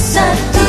such